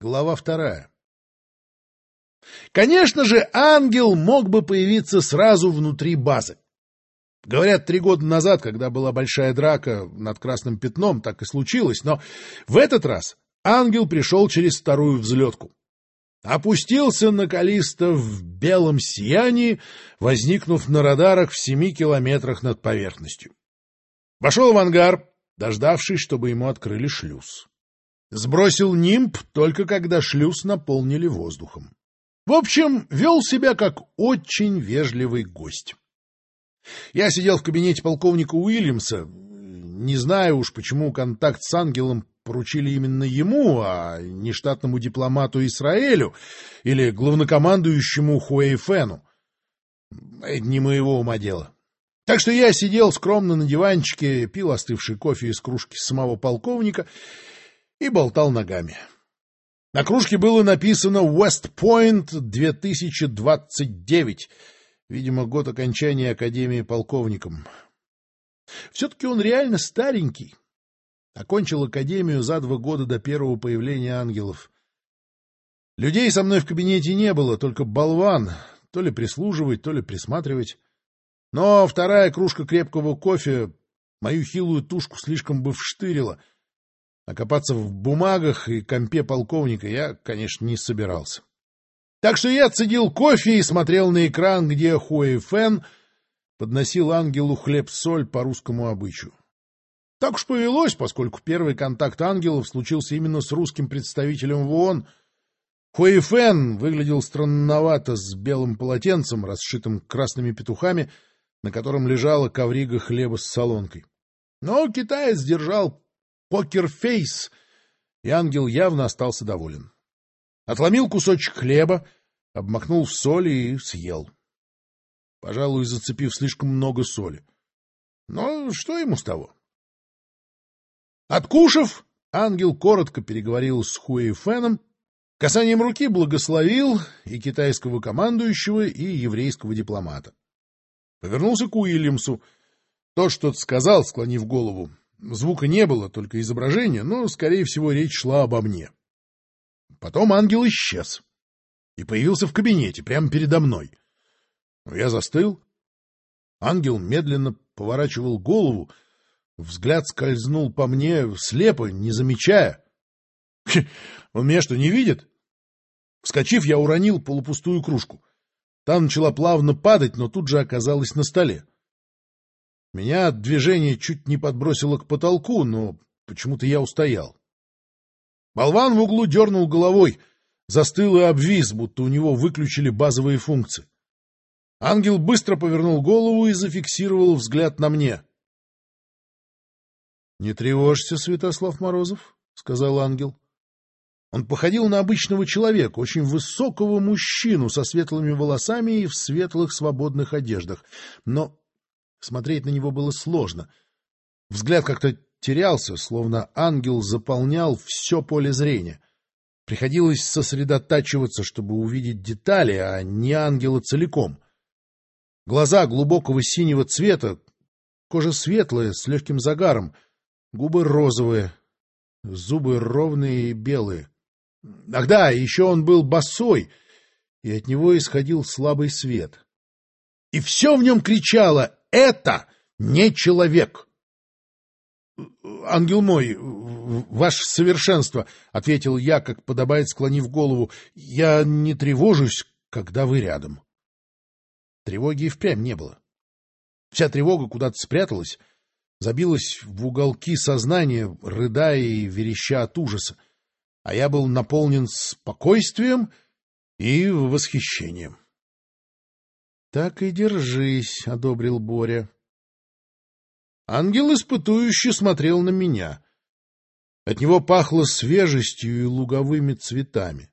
Глава вторая. Конечно же, ангел мог бы появиться сразу внутри базы. Говорят, три года назад, когда была большая драка над красным пятном, так и случилось, но в этот раз ангел пришел через вторую взлетку. Опустился на Калиста в белом сиянии, возникнув на радарах в семи километрах над поверхностью. Вошел в ангар, дождавшись, чтобы ему открыли шлюз. Сбросил нимб только когда шлюз наполнили воздухом. В общем, вел себя как очень вежливый гость. Я сидел в кабинете полковника Уильямса. Не знаю уж, почему контакт с ангелом поручили именно ему, а не штатному дипломату Израилю или главнокомандующему Хуэйфену. Это не моего ума дело. Так что я сидел скромно на диванчике, пил остывший кофе из кружки самого полковника и болтал ногами. На кружке было написано «West Point 2029», видимо, год окончания Академии полковником. Все-таки он реально старенький. Окончил Академию за два года до первого появления ангелов. Людей со мной в кабинете не было, только болван, то ли прислуживать, то ли присматривать. Но вторая кружка крепкого кофе мою хилую тушку слишком бы вштырила — а копаться в бумагах и компе полковника я, конечно, не собирался. Так что я цедил кофе и смотрел на экран, где Хуэй Фэн подносил ангелу хлеб-соль по русскому обычаю. Так уж повелось, поскольку первый контакт ангелов случился именно с русским представителем в ООН. Хуэй Фэн выглядел странновато с белым полотенцем, расшитым красными петухами, на котором лежала коврига хлеба с солонкой. Но китаец держал покерфейс, и ангел явно остался доволен. Отломил кусочек хлеба, обмакнул в соль и съел. Пожалуй, зацепив слишком много соли. Но что ему с того? Откушав, ангел коротко переговорил с Хуэйфеном, касанием руки благословил и китайского командующего, и еврейского дипломата. Повернулся к Уильямсу. Тот что-то сказал, склонив голову. Звука не было, только изображение, но, скорее всего, речь шла обо мне. Потом ангел исчез и появился в кабинете, прямо передо мной. Я застыл. Ангел медленно поворачивал голову, взгляд скользнул по мне слепо, не замечая. Он меня что, не видит? Вскочив, я уронил полупустую кружку. Та начала плавно падать, но тут же оказалась на столе. Меня от движения чуть не подбросило к потолку, но почему-то я устоял. Болван в углу дернул головой, застыл и обвис, будто у него выключили базовые функции. Ангел быстро повернул голову и зафиксировал взгляд на мне. — Не тревожься, Святослав Морозов, — сказал ангел. Он походил на обычного человека, очень высокого мужчину со светлыми волосами и в светлых свободных одеждах. Но Смотреть на него было сложно. Взгляд как-то терялся, словно ангел заполнял все поле зрения. Приходилось сосредотачиваться, чтобы увидеть детали, а не ангела целиком. Глаза глубокого синего цвета, кожа светлая, с легким загаром, губы розовые, зубы ровные и белые. Ах да, еще он был босой, и от него исходил слабый свет. И все в нем кричало это не человек. — Ангел мой, ваше совершенство, — ответил я, как подобает, склонив голову, — я не тревожусь, когда вы рядом. Тревоги и впрямь не было. Вся тревога куда-то спряталась, забилась в уголки сознания, рыдая и вереща от ужаса, а я был наполнен спокойствием и восхищением. —— Так и держись, — одобрил Боря. Ангел испытующе смотрел на меня. От него пахло свежестью и луговыми цветами.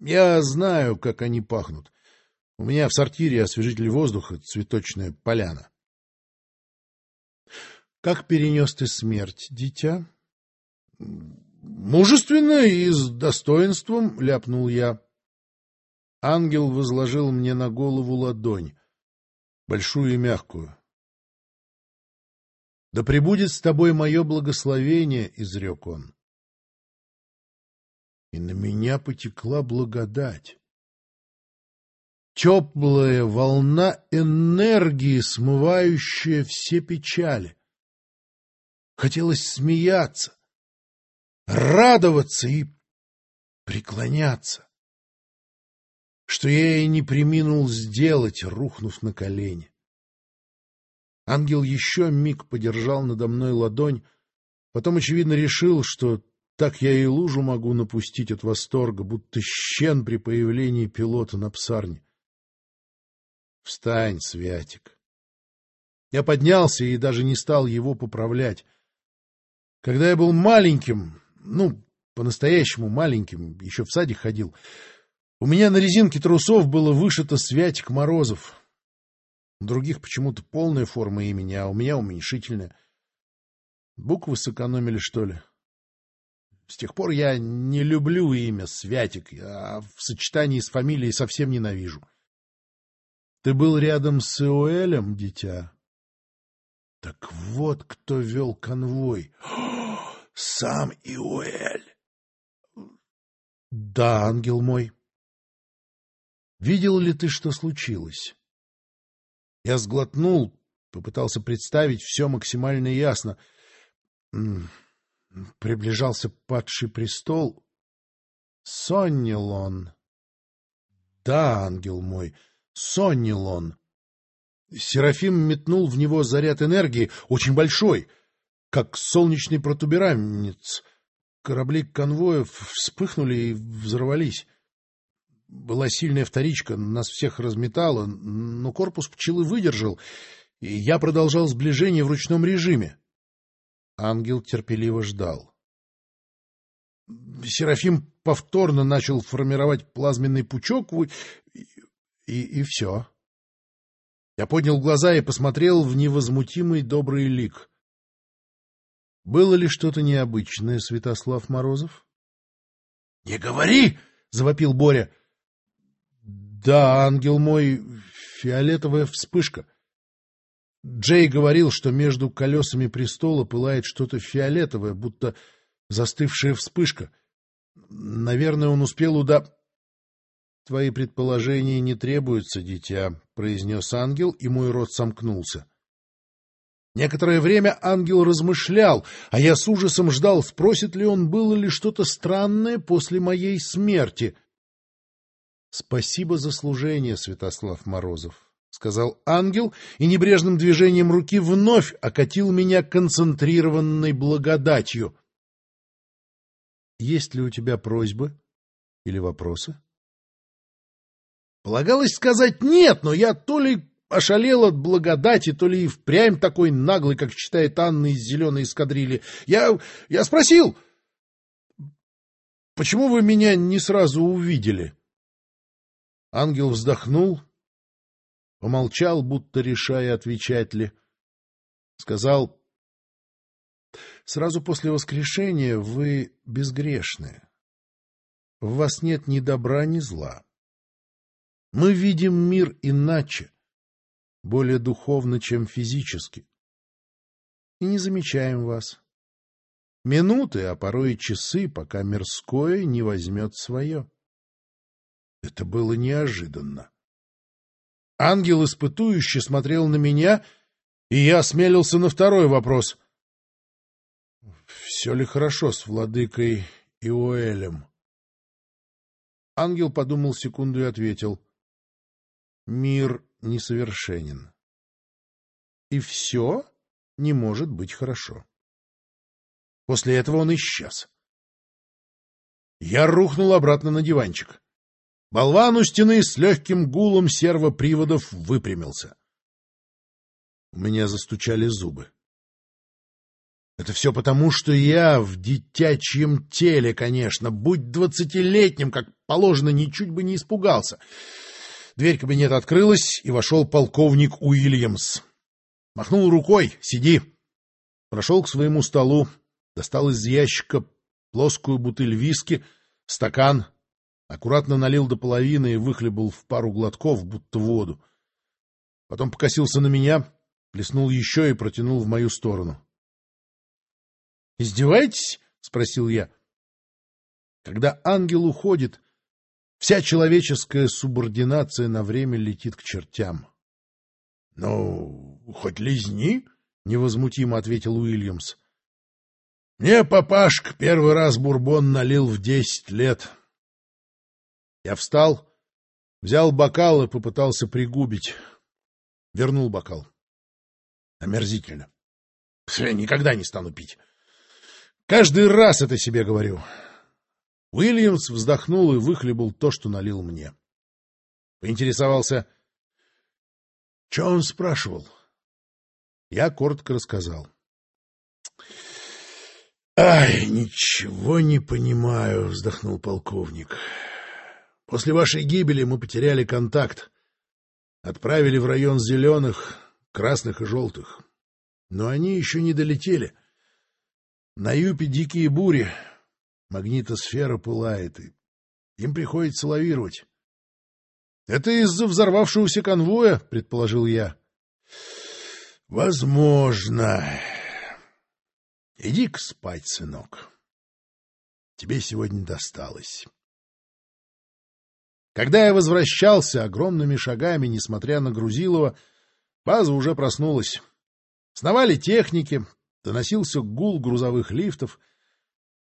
Я знаю, как они пахнут. У меня в сортире освежитель воздуха, цветочная поляна. — Как перенес ты смерть, дитя? — Мужественно и с достоинством, — ляпнул я. Ангел возложил мне на голову ладонь, большую и мягкую. — Да пребудет с тобой мое благословение, — изрек он. и на меня потекла благодать. Теплая волна энергии, смывающая все печали. Хотелось смеяться, радоваться и преклоняться, что я и не приминул сделать, рухнув на колени. Ангел еще миг подержал надо мной ладонь, потом, очевидно, решил, что так я и лужу могу напустить от восторга, будто щен при появлении пилота на псарне. Встань, Святик. Я поднялся и даже не стал его поправлять. Когда я был маленьким, ну, по-настоящему маленьким, еще в садик ходил, у меня на резинке трусов было вышито Святик Морозов. У других почему-то полная форма имени, а у меня уменьшительная. Буквы сэкономили, что ли? С тех пор я не люблю имя Святик, а в сочетании с фамилией совсем ненавижу. Ты был рядом с Иоэлем, дитя? Так вот кто вел конвой. Сам Иоэль! Да, ангел мой. Видел ли ты, что случилось? Я сглотнул, попытался представить все максимально ясно. Приближался падший престол. Соннилон. Да, ангел мой, Соннилон. Серафим метнул в него заряд энергии, очень большой, как солнечный протуберанец. Корабли конвоев вспыхнули и взорвались. Была сильная вторичка, нас всех разметала, но корпус пчелы выдержал, и я продолжал сближение в ручном режиме. Ангел терпеливо ждал. Серафим повторно начал формировать плазменный пучок, и, и, и все. Я поднял глаза и посмотрел в невозмутимый добрый лик. Было ли что-то необычное, Святослав Морозов? — Не говори! — завопил Боря. Да, ангел мой, фиолетовая вспышка. Джей говорил, что между колесами престола пылает что-то фиолетовое, будто застывшая вспышка. Наверное, он успел уда... — Твои предположения не требуются, дитя, — произнес ангел, и мой рот сомкнулся. Некоторое время ангел размышлял, а я с ужасом ждал, спросит ли он, было ли что-то странное после моей смерти. — Спасибо за служение, Святослав Морозов, — сказал ангел и небрежным движением руки вновь окатил меня концентрированной благодатью. — Есть ли у тебя просьбы или вопросы? Полагалось сказать «нет», но я то ли ошалел от благодати, то ли и впрямь такой наглый, как считает Анна из «Зеленой эскадрильи». Я, я спросил, почему вы меня не сразу увидели? — Ангел вздохнул, помолчал, будто решая, отвечать ли. Сказал, — Сразу после воскрешения вы безгрешны. В вас нет ни добра, ни зла. Мы видим мир иначе, более духовно, чем физически. И не замечаем вас. Минуты, а порой и часы, пока мирское не возьмет свое. Это было неожиданно. Ангел испытующе смотрел на меня, и я осмелился на второй вопрос. — Все ли хорошо с владыкой Иоэлем? Ангел подумал секунду и ответил. — Мир несовершенен. И все не может быть хорошо. После этого он исчез. Я рухнул обратно на диванчик. Болван у стены с легким гулом сервоприводов выпрямился. У меня застучали зубы. Это все потому, что я в детячьем теле, конечно. Будь двадцатилетним, как положено, ничуть бы не испугался. Дверь кабинета открылась, и вошел полковник Уильямс. Махнул рукой «Сиди». Прошел к своему столу, достал из ящика плоскую бутыль виски, стакан, аккуратно налил до половины и выхлебал в пару глотков, будто воду. Потом покосился на меня, плеснул еще и протянул в мою сторону. — Издеваетесь? — спросил я. Когда ангел уходит, вся человеческая субординация на время летит к чертям. — Ну, хоть лизни, — невозмутимо ответил Уильямс. — Мне папашка первый раз бурбон налил в десять лет. Я встал, взял бокал и попытался пригубить. Вернул бокал. Омерзительно. Я никогда не стану пить. Каждый раз это себе говорю. Уильямс вздохнул и выхлебал то, что налил мне. Поинтересовался, что он спрашивал. Я коротко рассказал. — Ай, ничего не понимаю, — вздохнул полковник. — После вашей гибели мы потеряли контакт. Отправили в район зеленых, красных и желтых. Но они еще не долетели. На юпе дикие бури, магнитосфера пылает, и им приходится лавировать. — Это из-за взорвавшегося конвоя, — предположил я. — Возможно. Иди-ка спать, сынок. Тебе сегодня досталось. Когда я возвращался огромными шагами, несмотря на Грузилова, база уже проснулась. Сновали техники, доносился гул грузовых лифтов,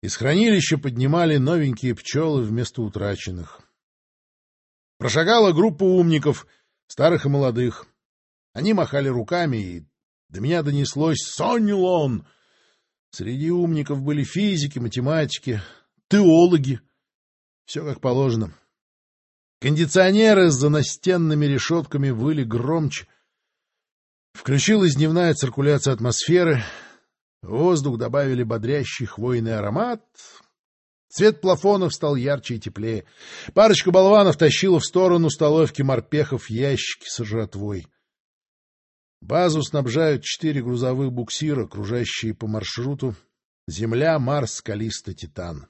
из хранилища поднимали новенькие пчелы вместо утраченных. Прошагала группа умников, старых и молодых. Они махали руками, и до меня донеслось «Соннилон!». Среди умников были физики, математики, теологи. Все как положено. Кондиционеры за настенными решетками выли громче. Включилась дневная циркуляция атмосферы. В воздух добавили бодрящий хвойный аромат. Цвет плафонов стал ярче и теплее. Парочка болванов тащила в сторону столовки морпехов ящики с жратвой. Базу снабжают четыре грузовых буксира, кружащие по маршруту Земля, Марс, Калиста, Титан.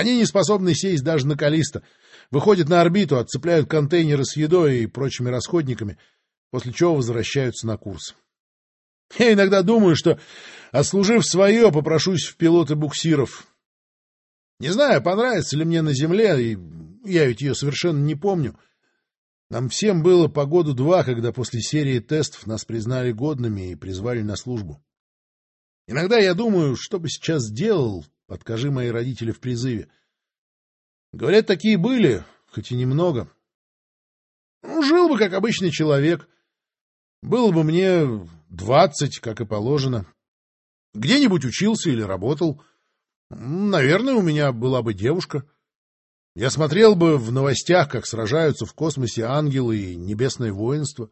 Они не способны сесть даже на Калиста. Выходят на орбиту, отцепляют контейнеры с едой и прочими расходниками, после чего возвращаются на курс. Я иногда думаю, что, отслужив свое, попрошусь в пилоты буксиров. Не знаю, понравится ли мне на Земле, и я ведь ее совершенно не помню. Нам всем было по году два, когда после серии тестов нас признали годными и призвали на службу. Иногда я думаю, что бы сейчас сделал, Подкажи мои родители в призыве. Говорят, такие были, хоть и немного. Ну, жил бы, как обычный человек. Было бы мне двадцать, как и положено. Где-нибудь учился или работал. Наверное, у меня была бы девушка. Я смотрел бы в новостях, как сражаются в космосе ангелы и небесное воинство.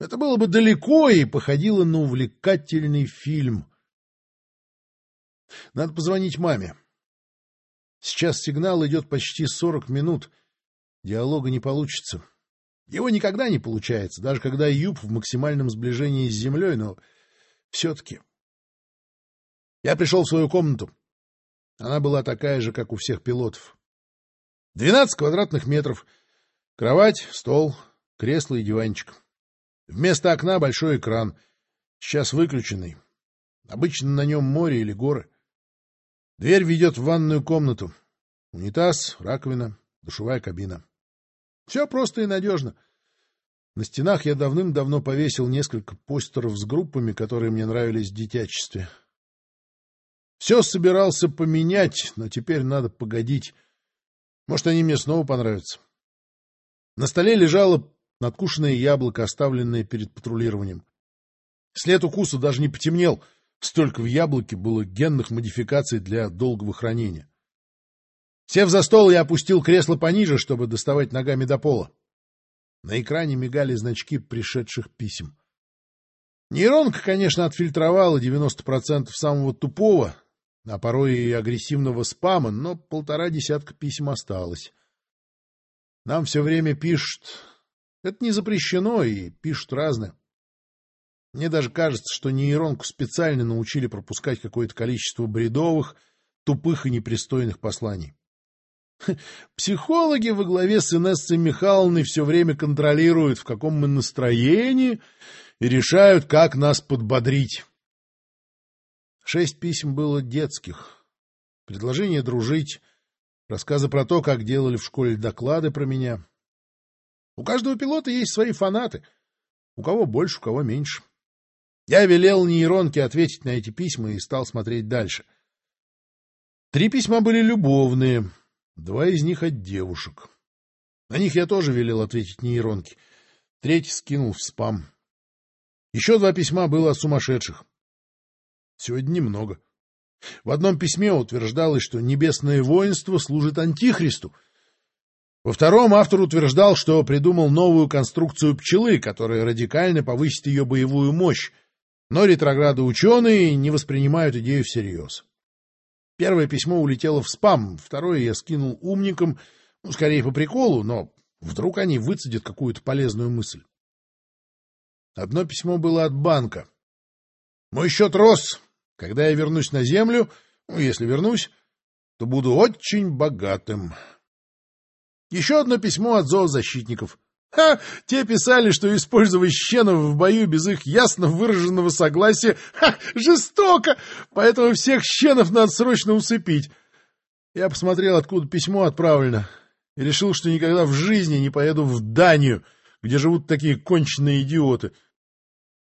Это было бы далеко и походило на увлекательный фильм — надо позвонить маме. Сейчас сигнал идет почти сорок минут. Диалога не получится. Его никогда не получается, даже когда Юб в максимальном сближении с землей, но все-таки... Я пришел в свою комнату. Она была такая же, как у всех пилотов. Двенадцать квадратных метров. Кровать, стол, кресло и диванчик. Вместо окна большой экран, сейчас выключенный. Обычно на нем море или горы. Дверь ведет в ванную комнату. Унитаз, раковина, душевая кабина. Все просто и надежно. На стенах я давным-давно повесил несколько постеров с группами, которые мне нравились в детячестве. Все собирался поменять, но теперь надо погодить. Может, они мне снова понравятся. На столе лежало надкушенное яблоко, оставленное перед патрулированием. След укуса даже не потемнел — Столько в яблоке было генных модификаций для долгого хранения. Сев за стол, я опустил кресло пониже, чтобы доставать ногами до пола. На экране мигали значки пришедших писем. Нейронка, конечно, отфильтровала 90% самого тупого, а порой и агрессивного спама, но полтора десятка писем осталось. Нам все время пишут. Это не запрещено, и пишут разное. Мне даже кажется, что нейронку специально научили пропускать какое-то количество бредовых, тупых и непристойных посланий. Психологи во главе с Инессой Михайловной все время контролируют, в каком мы настроении, и решают, как нас подбодрить. Шесть писем было детских. предложение дружить, рассказы про то, как делали в школе доклады про меня. У каждого пилота есть свои фанаты. У кого больше, у кого меньше. Я велел нейронке ответить на эти письма и стал смотреть дальше. Три письма были любовные, два из них от девушек. На них я тоже велел ответить нейронке. Третий скинул в спам. Еще два письма было от сумасшедших. Сегодня немного. В одном письме утверждалось, что небесное воинство служит антихристу. Во втором автор утверждал, что придумал новую конструкцию пчелы, которая радикально повысит ее боевую мощь, но ретрограды ученые не воспринимают идею всерьез. Первое письмо улетело в спам, второе я скинул умникам, ну, скорее по приколу, но вдруг они выцедят какую-то полезную мысль. Одно письмо было от банка. Мой счет рос. Когда я вернусь на землю, ну, если вернусь, то буду очень богатым. Еще одно письмо от зоозащитников. Ха! Те писали, что использовать щенов в бою без их ясно выраженного согласия ха, жестоко, поэтому всех щенов надо срочно усыпить. Я посмотрел, откуда письмо отправлено, и решил, что никогда в жизни не поеду в Данию, где живут такие конченые идиоты.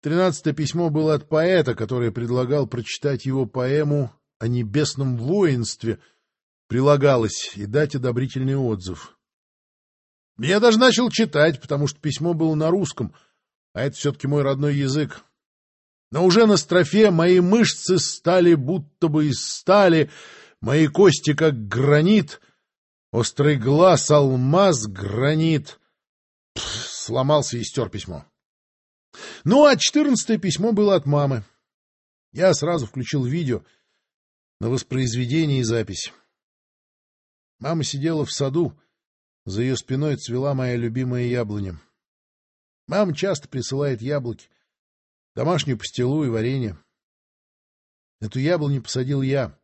Тринадцатое письмо было от поэта, который предлагал прочитать его поэму о небесном воинстве, прилагалось, и дать одобрительный отзыв. Я даже начал читать, потому что письмо было на русском, а это все-таки мой родной язык. Но уже на строфе мои мышцы стали будто бы из стали, мои кости как гранит, острый глаз, алмаз, гранит. Пф, сломался и стер письмо. Ну, а четырнадцатое письмо было от мамы. Я сразу включил видео на воспроизведение и запись. Мама сидела в саду, за ее спиной цвела моя любимая яблоня. Мама часто присылает яблоки, домашнюю пастилу и варенье. Эту яблоню посадил я.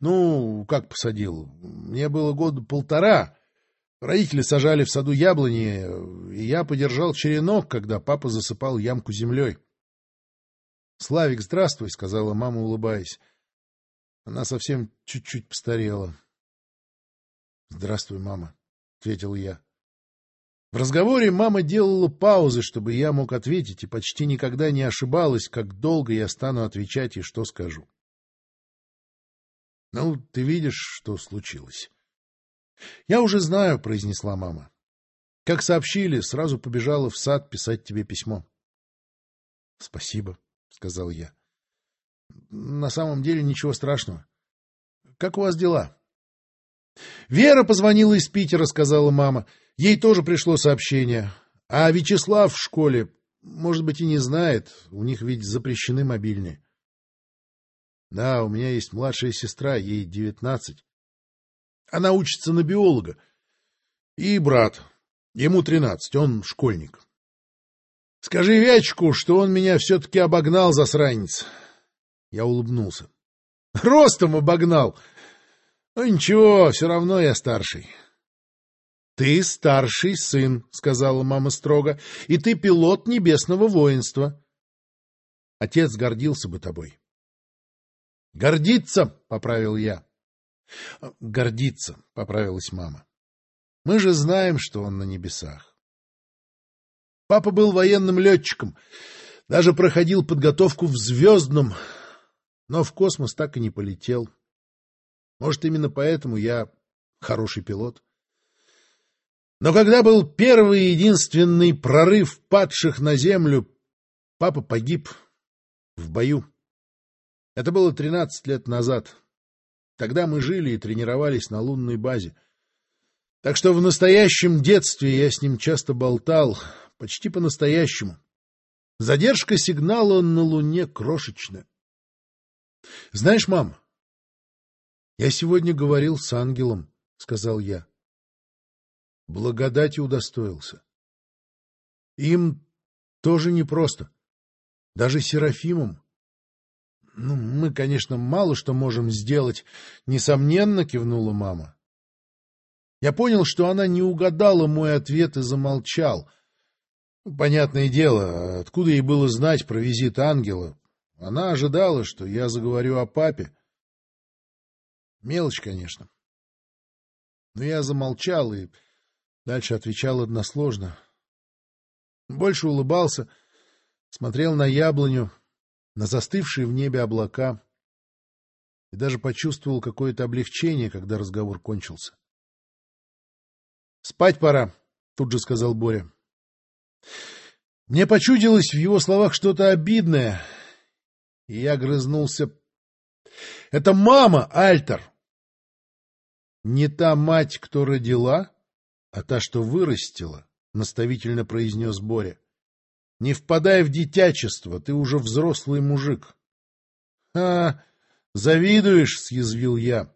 Ну, как посадил? Мне было года полтора. Родители сажали в саду яблони, и я подержал черенок, когда папа засыпал ямку землей. — Славик, здравствуй, — сказала мама, улыбаясь. Она совсем чуть-чуть постарела. — Здравствуй, мама. — ответил я. В разговоре мама делала паузы, чтобы я мог ответить, и почти никогда не ошибалась, как долго я стану отвечать и что скажу. — Ну, ты видишь, что случилось. — Я уже знаю, — произнесла мама. — Как сообщили, сразу побежала в сад писать тебе письмо. — Спасибо, — сказал я. — На самом деле ничего страшного. Как у вас дела? — Вера позвонила из Питера, сказала мама. Ей тоже пришло сообщение. А Вячеслав в школе, может быть, и не знает. У них ведь запрещены мобильные. Да, у меня есть младшая сестра, ей девятнадцать. Она учится на биолога. И брат. Ему тринадцать, он школьник. Скажи Вячку, что он меня все-таки обогнал, засранец. Я улыбнулся. Ростом обогнал. Ну ничего, все равно я старший. — Ты старший сын, — сказала мама строго, — и ты пилот небесного воинства. Отец гордился бы тобой. — Гордиться, — поправил я. — Гордиться, — поправилась мама. — Мы же знаем, что он на небесах. Папа был военным летчиком, даже проходил подготовку в звездном, но в космос так и не полетел. — может, именно поэтому я хороший пилот. Но когда был первый и единственный прорыв падших на землю, папа погиб в бою. Это было тринадцать лет назад. Тогда мы жили и тренировались на лунной базе. Так что в настоящем детстве я с ним часто болтал, почти по-настоящему. Задержка сигнала на Луне крошечная. Знаешь, мам, — Я сегодня говорил с ангелом, — сказал я. Благодати удостоился. Им тоже непросто. Даже Серафимом. Ну, мы, конечно, мало что можем сделать, несомненно, кивнула мама. Я понял, что она не угадала мой ответ и замолчал. Понятное дело, откуда ей было знать про визит ангела? Она ожидала, что я заговорю о папе. Мелочь, конечно. Но я замолчал и дальше отвечал односложно. Больше улыбался, смотрел на яблоню, на застывшие в небе облака и даже почувствовал какое-то облегчение, когда разговор кончился. — Спать пора, — тут же сказал Боря. Мне почудилось в его словах что-то обидное, и я грызнулся. — Это мама, Альтер! — Не та мать, кто родила, а та, что вырастила, — наставительно произнес Боря. — Не впадай в дитячество, ты уже взрослый мужик. — А, завидуешь, — съязвил я.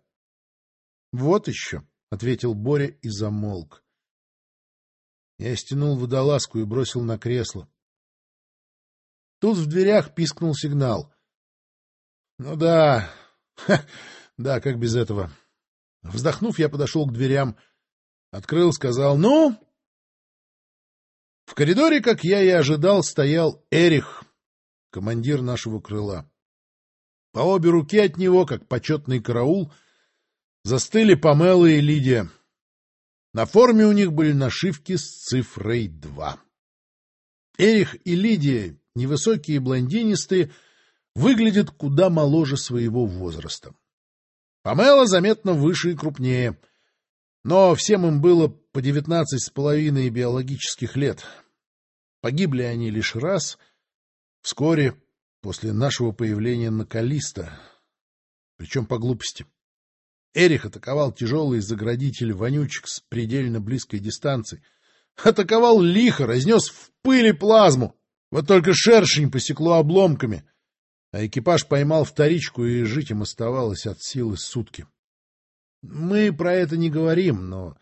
— Вот еще, — ответил Боря и замолк. Я стянул водолазку и бросил на кресло. Тут в дверях пискнул сигнал. Ну да, Ха, да, как без этого. Вздохнув, я подошел к дверям, открыл, сказал «Ну?». В коридоре, как я и ожидал, стоял Эрих, командир нашего крыла. По обе руки от него, как почетный караул, застыли Памела и Лидия. На форме у них были нашивки с цифрой 2. Эрих и Лидия, невысокие блондинистые, выглядят куда моложе своего возраста. Памела заметно выше и крупнее, но всем им было по девятнадцать с половиной биологических лет. Погибли они лишь раз, вскоре после нашего появления на Калиста, причем по глупости. Эрих атаковал тяжелый заградитель вонючек с предельно близкой дистанции. Атаковал лихо, разнес в пыли плазму. Вот только шершень посекло обломками, а экипаж поймал вторичку, и жить им оставалось от силы сутки. Мы про это не говорим, но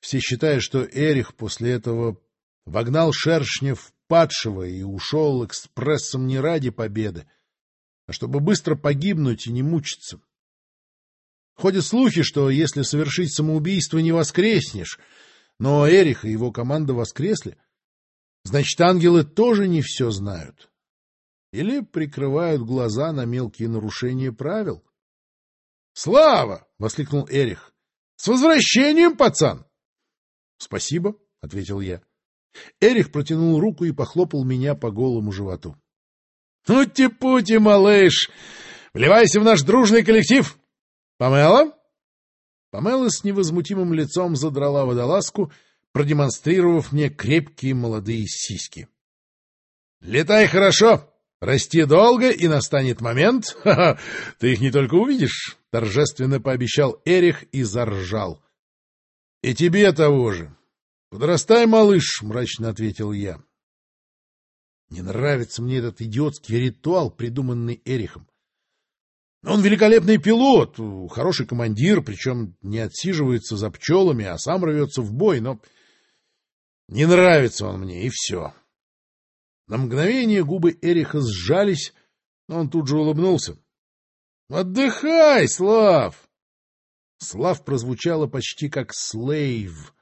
все считают, что Эрих после этого вогнал шершня в падшего и ушел экспрессом не ради победы, а чтобы быстро погибнуть и не мучиться. Ходят слухи, что если совершить самоубийство, не воскреснешь, но Эрих и его команда воскресли. Значит, ангелы тоже не все знают. Или прикрывают глаза на мелкие нарушения правил. «Слава!» — воскликнул Эрих. «С возвращением, пацан!» «Спасибо», — ответил я. Эрих протянул руку и похлопал меня по голому животу. «Ути-пути, малыш! Вливайся в наш дружный коллектив! Памела?» Памела с невозмутимым лицом задрала водолазку, продемонстрировав мне крепкие молодые сиськи. «Летай хорошо, расти долго, и настанет момент, ха -ха, ты их не только увидишь», — торжественно пообещал Эрих и заржал. «И тебе того же. Подрастай, малыш», — мрачно ответил я. Не нравится мне этот идиотский ритуал, придуманный Эрихом. Он великолепный пилот, хороший командир, причем не отсиживается за пчелами, а сам рвется в бой, но не нравится он мне, и все. На мгновение губы Эриха сжались, но он тут же улыбнулся. — Отдыхай, Слав! Слав прозвучало почти как «слейв».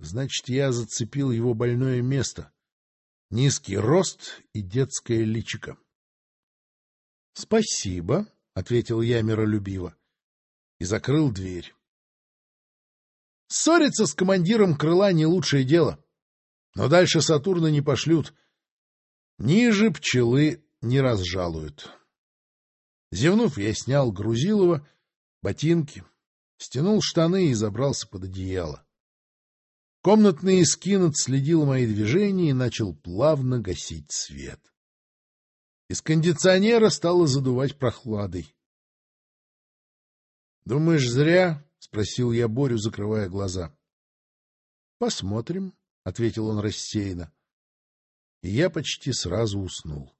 Значит, я зацепил его больное место. Низкий рост и детское личико. — Спасибо, — ответил я миролюбиво и закрыл дверь. Ссориться с командиром крыла не лучшее дело, но дальше Сатурна не пошлют. Ниже пчелы не разжалуют. Зевнув, я снял Грузилова, ботинки, стянул штаны и забрался под одеяло. Комнатный скин отследил мои движения и начал плавно гасить свет. Из кондиционера стало задувать прохладой. — Думаешь, зря? — спросил я Борю, закрывая глаза. — Посмотрим, — ответил он рассеянно. И я почти сразу уснул.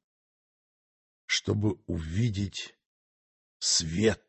Чтобы увидеть свет.